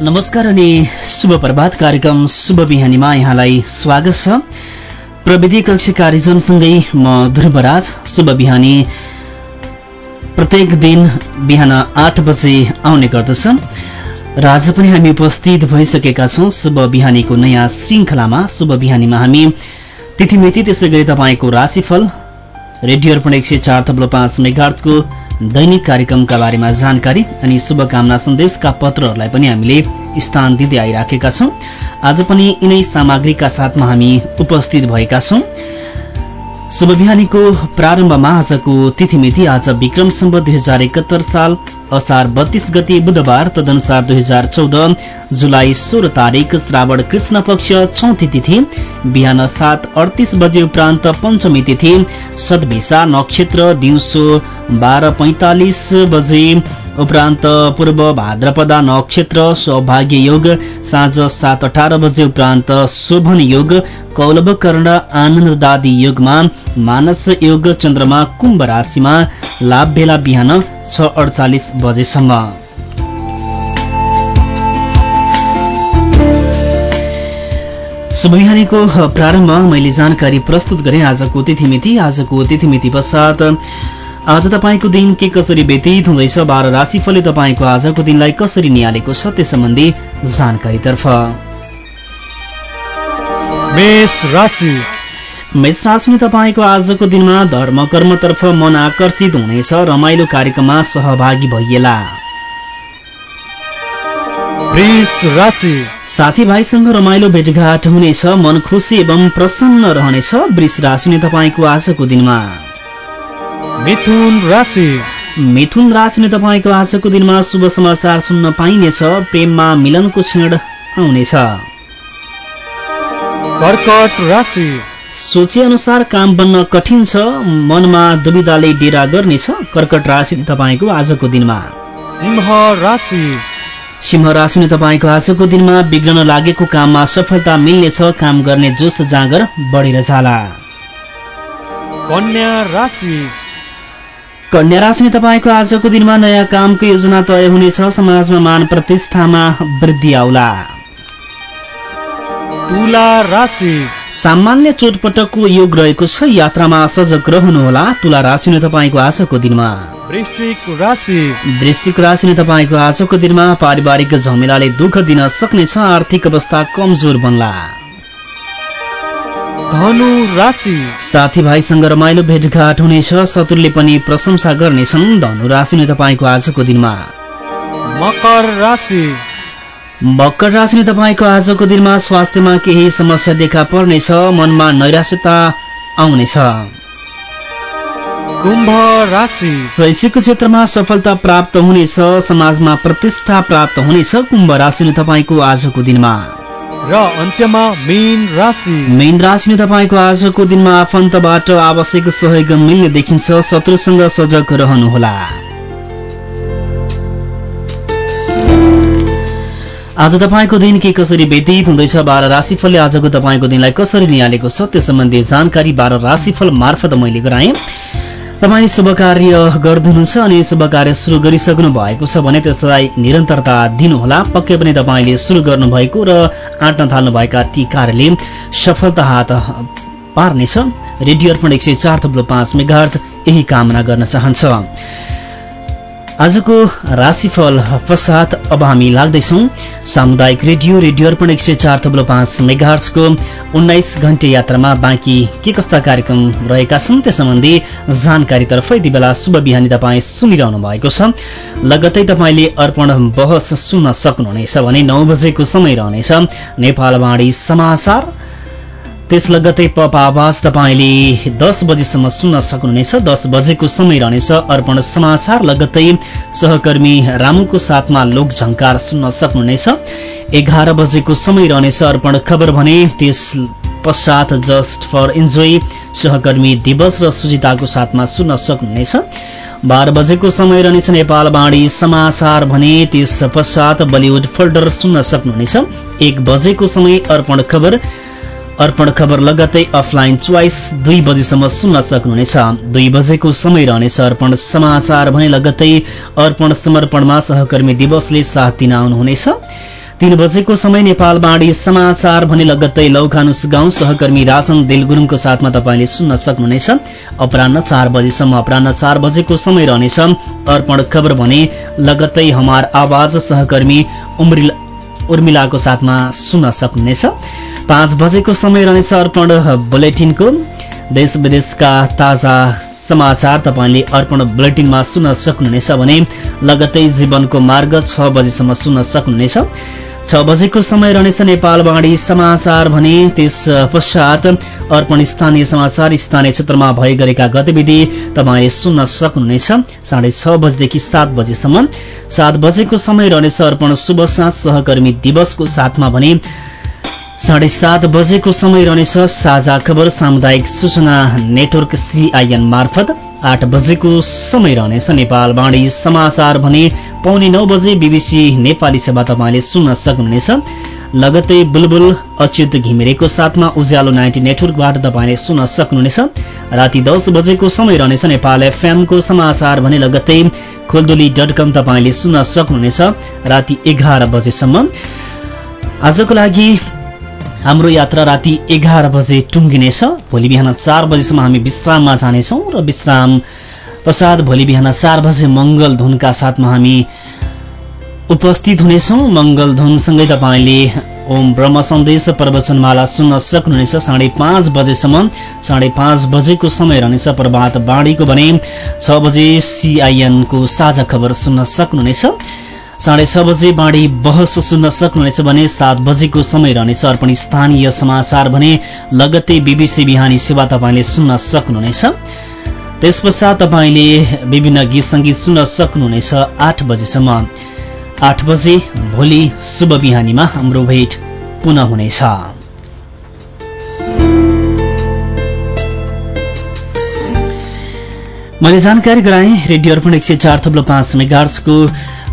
नमस्कार अनि शुभ प्रभात कार्यक्रम शुभ बिहानीमा यहाँलाई स्वागत छ। प्रविधि कक्ष कार्यजनसँगै म ध्रुवराज शुभ बिहानी। प्रत्येक दिन बिहान आठ बजे आउने गर्दछ र आज पनि हामी उपस्थित भइसकेका छौँ शुभ बिहानीको नयाँ श्रृङ्खलामा। शुभ बिहानीमा हामी तिथिमिति त्यसै गरी तपाईँको राशिफल रेडियो अर्पण एक सय चार थप्लो पाँच मेगार्चको दैनिक कार्यक्रमका बारेमा जानकारी अनि शुभकामना सन्देशका पत्रहरूलाई पनि हामीले स्थान दिँदै आइराखेका छौँ। आज पनि यिनै सामग्रीका साथमा हामी उपस्थित भएका छौँ। शुभ बिहानीको प्रारम्भमा आजको तिथिमिति आज विक्रम सम्ब दुई हजार एकहत्तर साल असार बत्तीस गति बुधबार तदनुसार दुई हजार चौध जुलाई सोह्र तारिक श्रावण कृष्ण पक्ष चौथी तिथि बिहान सात अडतिस बजे उपरान्त पञ्चमी तिथि सद्भिसा नक्षत्र दिउँसो बाह्र पैँतालिस बजे उपरान्त पूर्व भाद्रपदा नक्षत्र सौभाग्य योग साँझ सात अठार बजे उपरान्त शोभन योग कौलभकर्ण आनन्ददादी योगमा मानस योग चन्द्रमा कुम्भ राशिमा लाभ बेला बिहान छ अडचालिस बजेसम्म। प्रारम्भ मैले जानकारी प्रस्तुत गरेँ आजको तिथिमिति आजको तिथिमिति पश्चात आज तपाईँको दिन के कसरी व्यतीत हुँदैछ बाह्र राशिफलले तपाईँको आजको दिनलाई कसरी निहालेको छ त्यस सम्बन्धी जानकारीतर्फ। मेष राशिले तपाईँको आजको दिनमा धर्म कर्मतर्फ मन आकर्षित हुनेछ रमाइलो कार्यक्रममा सहभागी भइएला। साथीभाइसँग रमाइलो भेटघाट हुनेछ मन खुसी एवं प्रसन्न रहनेछ वृष राशि तपाईँको आजको दिनमा। मिथुन राशि। मिथुन राशिले तपाईँको आजको दिनमा शुभ समाचार सुन्न पाइनेछ प्रेममा मिलनको क्षण आउनेछ। कर्कट राशि। सोचे अनुसार काम बन्न कठिन छ मनमा दुविधाले डेरा गर्नेछ कर्कट राशि तपाईँको आजको दिनमा। सिंह राशि। सिंह राशि तपाईँको आजको दिनमा बिग्रन लागेको काममा सफलता मिल्नेछ काम गर्ने जोस जाँगर बढेर जाला। कन्या राशि। कन्या राशि तपाईँको आजको दिनमा नयाँ कामको योजना तय हुनेछ। समाजमा मान प्रतिष्ठामा वृद्धि आउला। तुला राशि। सामान्य चोटपटकको योग रहेको छ। यात्रामा सजग रहनुहोला। तुला राशि तपाईँको आजको दिनमा। वृश्चिक राशि। राशि तपाईँको आजको दिनमा पारिवारिक झमेलाले दुःख दिन सक्नेछ। आर्थिक अवस्था कमजोर बन्ला। साथीभाइसँग रमाइलो भेटघाट हुनेछ शत्रुले पनि प्रशंसा गर्नेछन् धनु राशि तपाईँको आजको दिनमा। मकर राशि। मकर राशि तपाईँको आजको दिनमा स्वास्थ्यमा केही समस्या देखा पर्नेछ मनमा नैराश्यता आउनेछ। कुम्भ राशि। शैक्षिक क्षेत्रमा सफलता प्राप्त हुनेछ समाजमा प्रतिष्ठा प्राप्त हुनेछ कुम्भ राशि तपाईँको आजको दिनमा। र अन्त्यमा मेन राशि। मेन राशि तपाईँको आजको दिनमा आफन्तबाट आवश्यक सहयोग मिल्ने देखिन्छ शत्रुसँग सजग रहनुहोला। आज तपाईँको दिन के कसरी व्यतीत हुँदैछ बाह्र राशिफलले आजको तपाईँको दिनलाई कसरी निहालेको छ त्यस सम्बन्धी जानकारी बाह्र राशिफल मार्फत मैले गराएँ। तपाईँ शुभ कार्य गरिदिनुहुन्छ अनि शुभ कार्य सुरु गरिसक्नु भएको छ भने त्यसलाई निरन्तरता दिनुहोला। पक्कै पनि तपाईँले सुरु गर्नुभएको र आँट्न थाल्नुभएका ती कार्यले सफलता हात पार्नेछ। रेडियो अर्पण एक सय चार थप्लो पाँच मेगार्ज यही कामना गर्न चाहन्छ। आजको राशिफल पश्चात अब हामी लाग्दैछौ सामुदायिक रेडियो रेडियो अर्पण एक सय चार थप्लो पाँच मेगार्सको उन्नाइस घन्टे यात्रामा बाँकी के कस्ता कार्यक्रम रहेका छन्? त्यस सम्बन्धी जानकारीतर्फ यति बेला शुभ बिहानी तपाईँ सुनिरहनु भएको छ। लगत्तै तपाईँले अर्पण बहस सुन्न सक्नुहुनेछ भने नौ बजेको समय रहनेछ। नेपालवाणी समाचार त्यस लगतै पप आवाज तपाईँले दस बजेसम्म सुन्न सक्नुहुनेछ। दस बजेको समय रहनेछ। अर्पण समाचार लगत्तै सहकर्मी रामुको साथमा लोक झङ्कार सुन्न सक्नुहुनेछ। एघार बजेको समय रहनेछ। अर्पण खबर भने त्यस पश्चात जस्ट फर इन्जोय सहकर्मी दिवस र सुजिताको साथमा सुन्न सक्नुहुनेछ। बाह्र बजेको समय रहनेछ नेपाल बाणी समाचार भने त्यस पश्चात बलिउड फोल्डर सुन्न सक्नुहुनेछ। एक बजेको समय अर्पण खबर अर्पण खबर लगत्तै अफलाइन च्वाइस दुई बजीसम्म सुन्न सक्नुहुनेछ। दुई बजेको समय रहनेछ अर्पण समाचार भने लगत्तै अर्पण समर्पणमा सहकर्मी दिवसले साथ दिन आउनुहुनेछ। तीन बजेको समय नेपाल बाँडी समाचार भने लगत्तै लौखानुस गाउँ सहकर्मी रासन दिल गुरुङको साथमा तपाईँले सुन्न सक्नुहुनेछ। अपरान्न चार बजेसम्म अपरान्न चार बजेको समय रहनेछ। अर्पण खबर भने लगत्तै हमार आवाज सहकर्मी उर्मिलाको साथमा सुन्न सक्नुहुनेछ पाँच बजेको समय रहनेछ अर्पण बुलेटिनको। देश विदेशका ताजा समाचार तपाईँले अर्पण बुलेटिनमा सुन्न सक्नुहुनेछ भने लगत्तै जीवनको मार्ग छ बजेसम्म सुन्न सक्नुहुनेछ। छ बजेको समय रहनेछ नेपालवाणी समाचार भने त्यस पश्चात अर्पण स्थानीय समाचार स्थानीय क्षेत्रमा भए गरेका गतिविधि तपाईँले सुन्न सक्नुहुनेछ। साढे छ बजेदेखि सात बजेसम्म। सात बजेको समय रहनेछ अर्पण शुभ साथ सहकर्मी दिवसको साथमा भने साढे सात बजेको समय रहनेछ साझा खबर सामुदायिक सूचना नेटवर्क सिआइएन मार्फत। आठ बजेको समय रहनेछ नेपाल वाणी समाचार भने पाउने नौ बजे बिबिसी नेपाली सेवा तपाईँले सुन्न सक्नुहुनेछ। लगतै बुलबुल अच्युत घिमिरेको साथमा उज्यालो नाइन्टी नेटवर्कबाट तपाईँले सुन्न सक्नुहुनेछ। राति दस बजेको समय रहनेछ नेपाल एफएमको समाचार भने लगत्तै खोलदोली डट कम तपाईँले सुन्न सक्नुहुनेछ। राति एघार बजेसम्म। आजको लागि हाम्रो यात्रा राति एघार बजे टुङ्गिनेछ। भोलि बिहान चार बजेसम्म हामी विश्राममा जानेछौँ र विश्राम पश्चात भोलि बिहान चार बजे मङ्गल धुनका साथमा हामी उपस्थित हुनेछौँ। मङ्गल धुनसँगै तपाईँले ओम ब्रह्म सन्देश प्रवचनमाला सुन्न सक्नुहुनेछ। साढे पाँच बजेसम्म साढे पाँच बजेको समय रहनेछ। प्रभात बाढीको भने छ बजे सिआइएनको साझा खबर सुन्न सक्नुहुनेछ। साढे छ बजे बाँडी बहस सुन्न सक्नुहुनेछ भने सात बजेको समय रहनेछ। अर्पण स्थानीय समाचार भने लगत्तै बिबिसी बिहानी सेवा तपाईँले सुन्न सक्नुहुनेछ। त्यस पश्चात तपाईँले विभिन्न गीत सङ्गीत सुन्न सक्नुहुनेछ आठ बजेसम्म। आठ बजे भोलि शुभ बिहानीमा हाम्रो भेट पुनः हुनेछ। मैले जानकारी गराएँ रेडियो अर्पण एक सय चार थप्लो पाँच मेगार्सको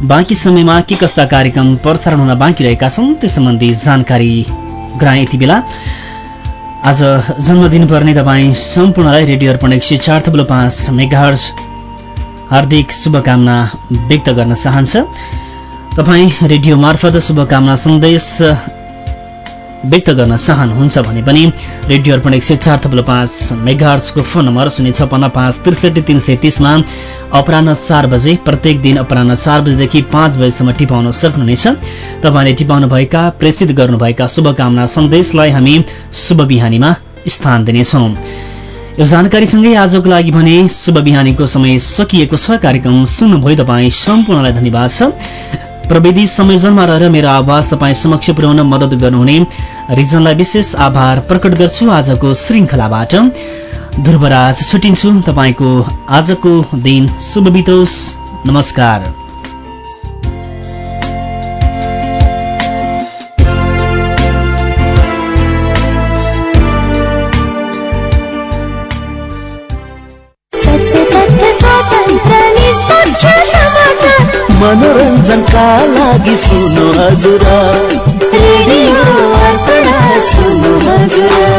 बाँकी समयमा के कस्ता कार्यक्रम प्रसारण हुन बाँकी रहेका छन् त्यस सम्बन्धी जानकारी गराए यति बेला। आज जन्मदिन पर्ने तपाईँ सम्पूर्णलाई रेडियो अर्पण एक सय चार थप्लो पाँच मेगाहर्ज हार्दिक शुभकामना व्यक्त गर्न चाहन्छ। तपाईँ रेडियो मार्फत शुभकामना सन्देश व्यक्त गर्न चाहनुहुन्छ भने पनि रेडियो अर्पण एक सय चार थप्लो पाँच मेगार्सको फोन नम्बर शून्य छपन्न पाँच त्रिसठी तिन सय तिसमा अपराह चार बजे प्रत्येक दिन अपराह चार बजेदेखि पाँच बजेसम्म टिपाउन सक्नुहुनेछ। तपाईँले टिपाउनुभएका प्रेसित गर्नुभएका शुभकामना सन्देशलाई हामी शुभ बिहानीमा स्थान दिनेछौँ। यो जानकारीसँगै आजको लागि भने शुभ बिहानीको समय सकिएको छ। कार्यक्रम सुन्नुभयो तपाईँ सम्पूर्णलाई धन्यवाद छ। प्रविधि संयोजनमा रहेर मेरो आवाज तपाईँ समक्ष पुर्याउन मद्दत गर्नुहुने रिजनलाई विशेष आभार प्रकट गर्छु आजको श्रृङ्खलाबाट। ध्रुवराज छुट्टिन्छु। तपाईँको आजको दिन शुभ बितोस्। नमस्कार। मनोरञ्जनका लागि सुन्नु हजुर सुन्नु हजुर